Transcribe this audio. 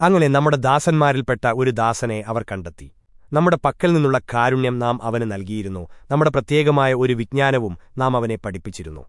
അങ്ങനെ നമ്മുടെ ദാസന്മാരിൽപ്പെട്ട ഒരു ദാസനെ അവർ കണ്ടെത്തി. നമ്മുടെ പക്കൽ നിന്നുള്ള കാരുണ്യം നാം അവന് നൽകിയിരുന്നു. നമ്മുടെ പ്രത്യേകമായ ഒരു വിജ്ഞാനവും നാം അവനെ പഠിപ്പിച്ചിരുന്നു.